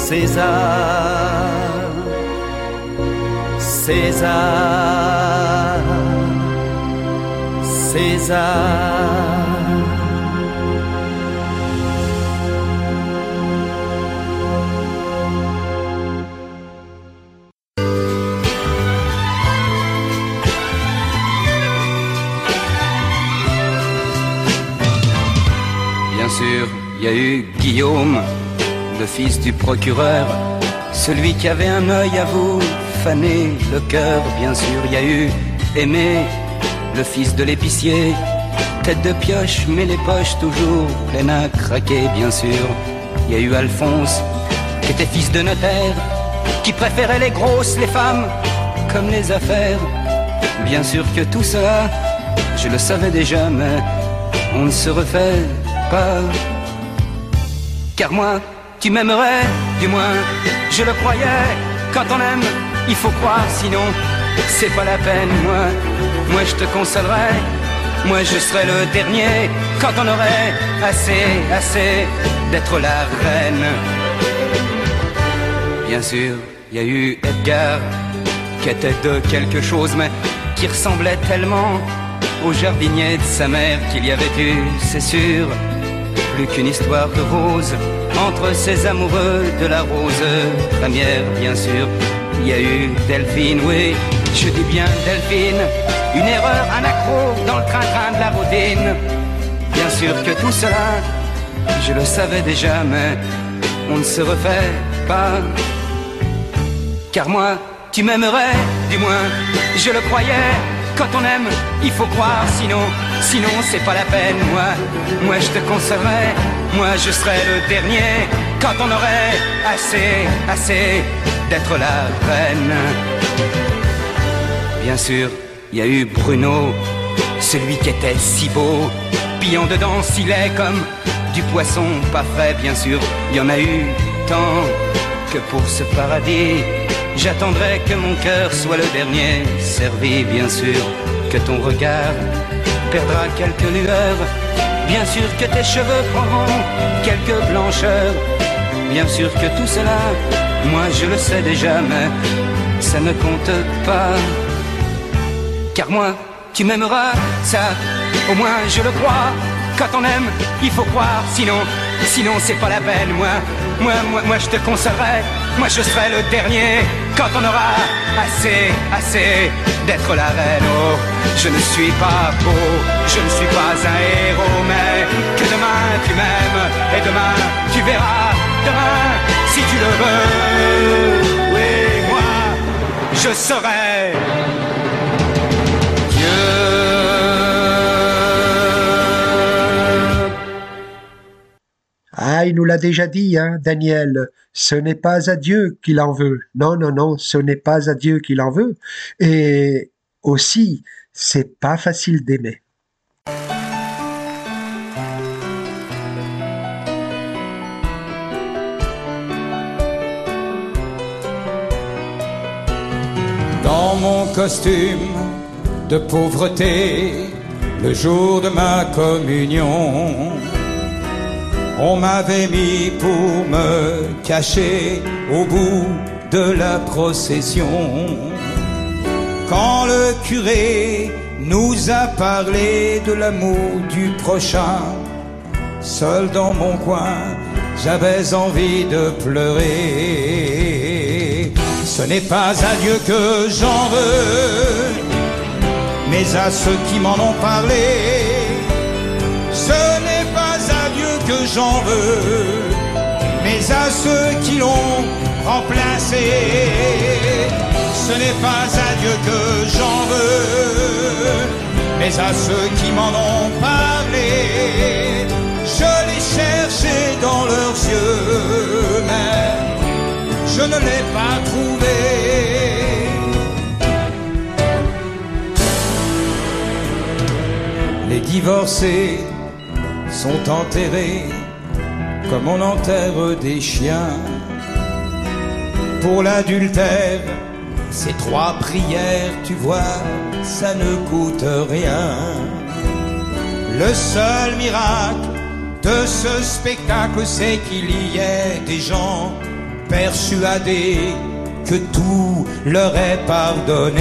César, César, César. Bien sûr, il y a eu Guillaume le fils du procureur, celui qui avait un œil à vous faner le cœur, bien sûr. Il y a eu Aimé, le fils de l'épicier, tête de pioche, mais les poches toujours pleines à craquer, bien sûr. Il y a eu Alphonse, qui était fils de notaire, qui préférait les grosses, les femmes, comme les affaires. Bien sûr que tout cela, je le savais déjà, mais on ne se refait pas. Car moi, tu m'aimerais, du moins, je le croyais. Quand on aime, il faut croire, sinon, c'est pas la peine. Moi, moi je te consolerai. Moi je serai le dernier quand on aurait assez, assez d'être la reine. Bien sûr, il y a eu Edgar qui était de quelque chose, mais qui ressemblait tellement au jardinier de sa mère qu'il y avait eu, c'est sûr, plus qu'une histoire de rose entre ces amoureux de la rose première, bien sûr. Il y a eu Delphine, oui, je dis bien Delphine, une erreur, un accro dans le train-train de la routine. Bien sûr que tout cela, je le savais déjà, mais on ne se refait pas. Car moi, tu m'aimerais, du moins, je le croyais. Quand on aime, il faut croire, sinon, sinon c'est pas la peine. Moi, moi je te consolerai, moi je serai le dernier. Quand on aurait assez, assez d'être la reine. Bien sûr, il y a eu Bruno, celui qui était si beau, pillant dedans s'il est comme du poisson pas frais, bien sûr. Il y en a eu tant que pour ce paradis, j'attendrai que mon cœur soit le dernier servi, bien sûr, que ton regard perdra quelques lueurs, bien sûr que tes cheveux prendront quelques blancheurs, bien sûr que tout cela, moi je le sais déjà, mais ça ne compte pas. Car moi, tu m'aimeras, ça, au moins je le crois. Quand on aime, il faut croire, sinon, sinon c'est pas la peine. Moi, moi, moi, moi je te consolerai, moi je serai le dernier. Quand on aura assez, assez d'être la reine. Oh, je ne suis pas beau, je ne suis pas un héros, mais que demain tu m'aimes et demain tu verras. Demain, si tu le veux, oui, moi, je serai. Ah, il nous l'a déjà dit, hein, Daniel. Ce n'est pas à Dieu qu'il en veut. Non, non, non, ce n'est pas à Dieu qu'il en veut. Et aussi, c'est pas facile d'aimer. Dans mon costume de pauvreté, le jour de ma communion, on m'avait mis pour me cacher au bout de la procession. Quand le curé nous a parlé de l'amour du prochain, seul dans mon coin, j'avais envie de pleurer. Ce n'est pas à Dieu que j'en veux, mais à ceux qui m'en ont parlé. Que j'en veux, mais à ceux qui l'ont remplacé. Ce n'est pas à Dieu que j'en veux, mais à ceux qui m'en ont parlé. Je l'ai cherché dans leurs yeux, mais je ne l'ai pas trouvé. Les divorcés sont enterrés comme on enterre des chiens. Pour l'adultère, ces trois prières, tu vois, ça ne coûte rien. Le seul miracle de ce spectacle, c'est qu'il y ait des gens persuadés que tout leur est pardonné.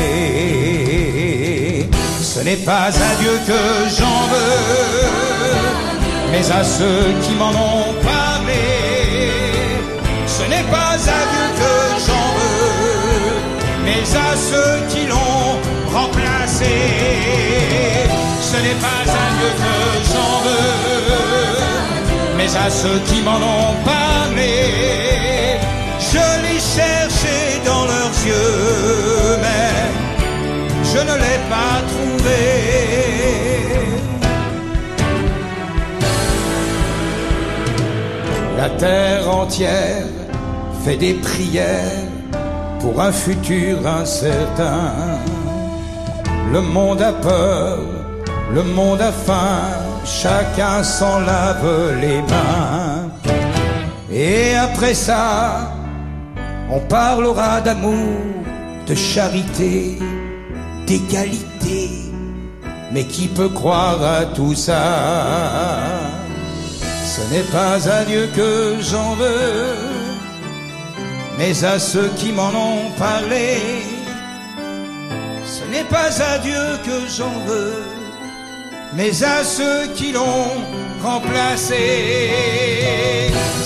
Ce n'est pas à Dieu que j'en veux, mais à ceux qui m'en ont parlé. Ce n'est pas à Dieu que j'en veux, mais à ceux qui l'ont remplacé. Ce n'est pas à Dieu que j'en veux, mais à ceux qui m'en ont parlé, je l'ai cherché dans leurs yeux, mais je ne l'ai pas trouvé. La terre entière fait des prières pour un futur incertain. Le monde a peur, le monde a faim, chacun s'en lave les mains. Et après ça, on parlera d'amour, de charité, d'égalité. Mais qui peut croire à tout ça? Ce n'est pas à Dieu que j'en veux, mais à ceux qui m'en ont parlé. Ce n'est pas à Dieu que j'en veux, mais à ceux qui l'ont remplacé.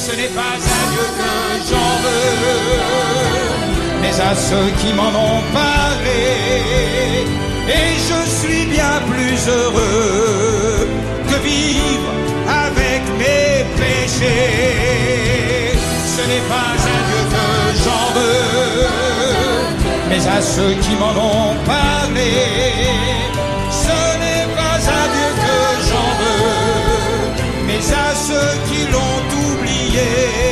Ce n'est pas à Dieu que j'en veux, mais à ceux qui m'en ont parlé. Et je suis bien plus heureux que vivre Ce n'est pas à Dieu que j'en veux, mais à ceux qui m'en ont parlé. Ce n'est pas à Dieu que j'en veux, mais à ceux qui l'ont oublié.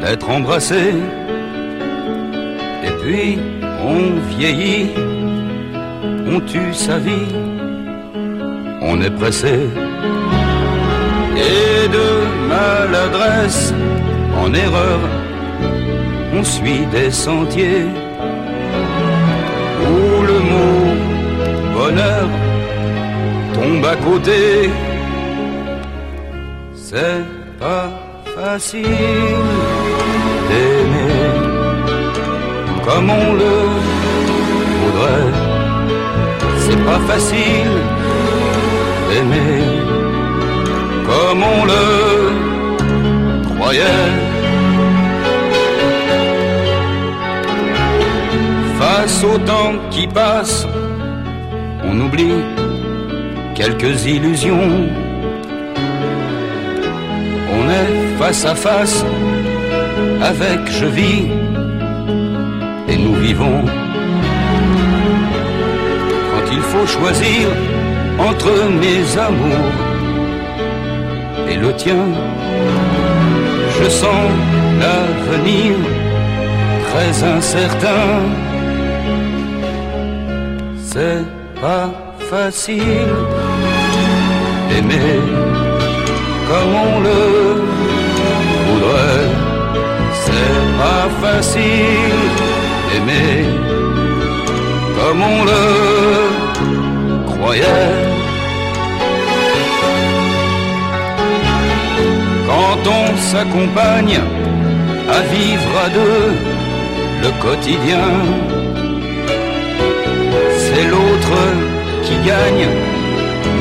D'être embrassé. Et puis on vieillit, on tue sa vie, on est pressé. Et de maladresse en erreur, on suit des sentiers où le mot bonheur tombe à côté. C'est pas facile d'aimer comme on le voudrait. C'est pas facile d'aimer comme on le croyait. Face au temps qui passe, on oublie quelques illusions. Face à face avec je vis et nous vivons. Quand il faut choisir entre mes amours et le tien, je sens l'avenir très incertain. C'est pas facile d'aimer comme on le C'est pas facile d'aimer comme on le croyait. Quand on s'accompagne à vivre à deux le quotidien, c'est l'autre qui gagne,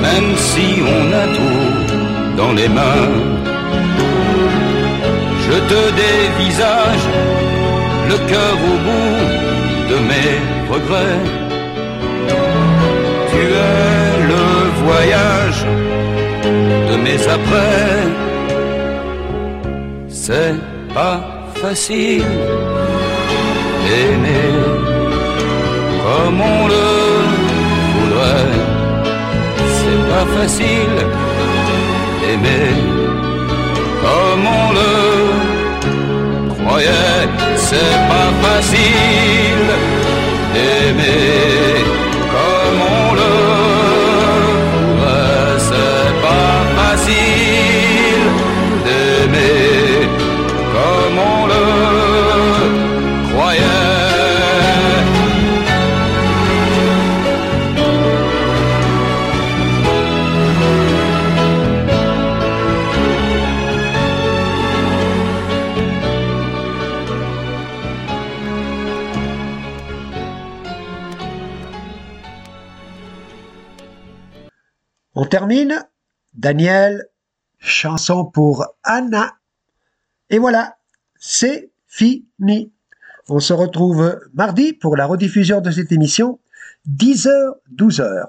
même si on a tout dans les mains. Je te dévisage le cœur au bout de mes regrets. Tu es le voyage de mes après. C'est pas facile d'aimer comme on le voudrait. C'est pas facile d'aimer comme on le croyait. C'est pas facile d'aimer termine. Daniel, chanson pour Anna. Et voilà, c'est fini. On se retrouve mardi pour la rediffusion de cette émission, 10h, 12h.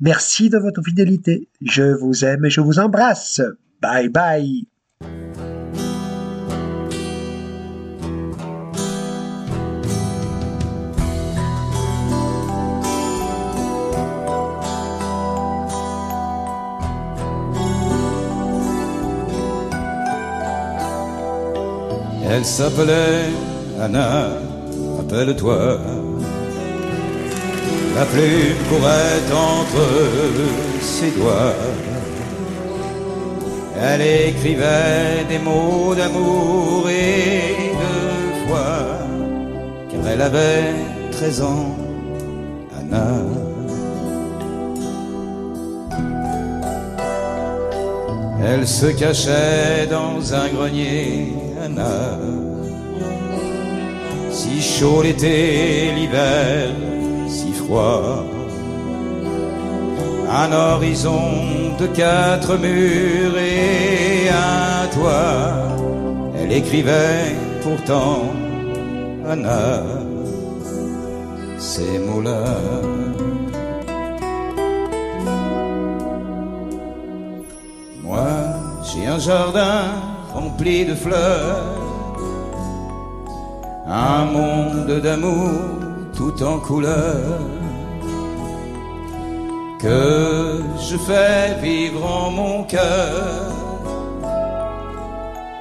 Merci de votre fidélité. Je vous aime et je vous embrasse. Bye bye. Elle s'appelait Anna, rappelle-toi. La plume courait entre ses doigts. Elle écrivait des mots d'amour et de foi, car elle avait 13 ans, Anna. Elle se cachait dans un grenier, Si chaud l'été, l'hiver, si froid. Un horizon de quatre murs et un toit. Elle écrivait pourtant, Anna, ces mots-là. Moi, j'ai un jardin rempli de fleurs, un monde d'amour tout en couleur, que je fais vivre en mon cœur,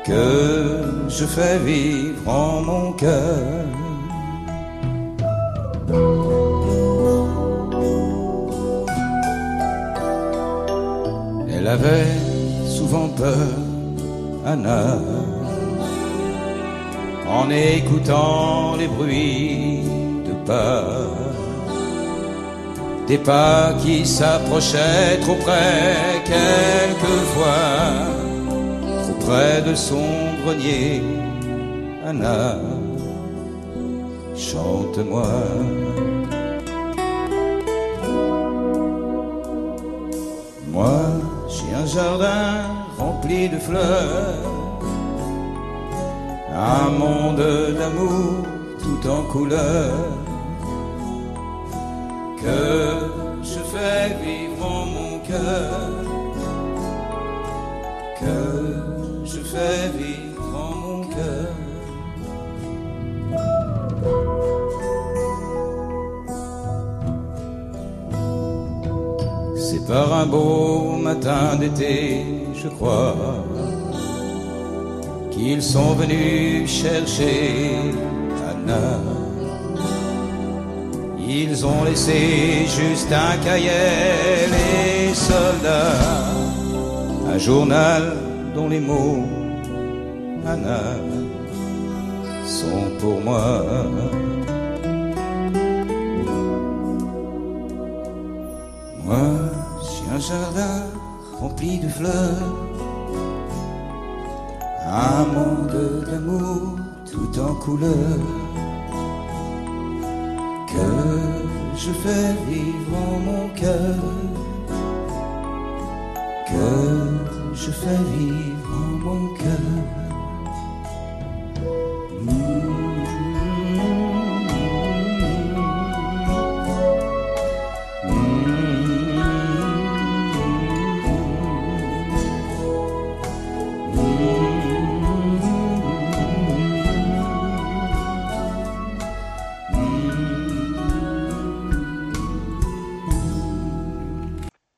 que je fais vivre en mon cœur. Elle avait souvent peur, Anna, en écoutant les bruits de pas, des pas qui s'approchaient trop près quelquefois, trop près de son grenier, Anna, chante-moi. Moi, j'ai un jardin rempli de fleurs, un monde d'amour tout en couleur, que je fais vivre en mon cœur, que je fais vivre en mon cœur. C'est par un beau matin d'été, je crois, qu'ils sont venus chercher Anna. Ils ont laissé juste un cahier, les soldats, un journal dont les mots, Anna, sont pour moi. Moi, j'ai un jardin rempli de fleurs, un monde d'amour tout en couleur, que je fais vivre en mon cœur, que je fais vivre en mon cœur.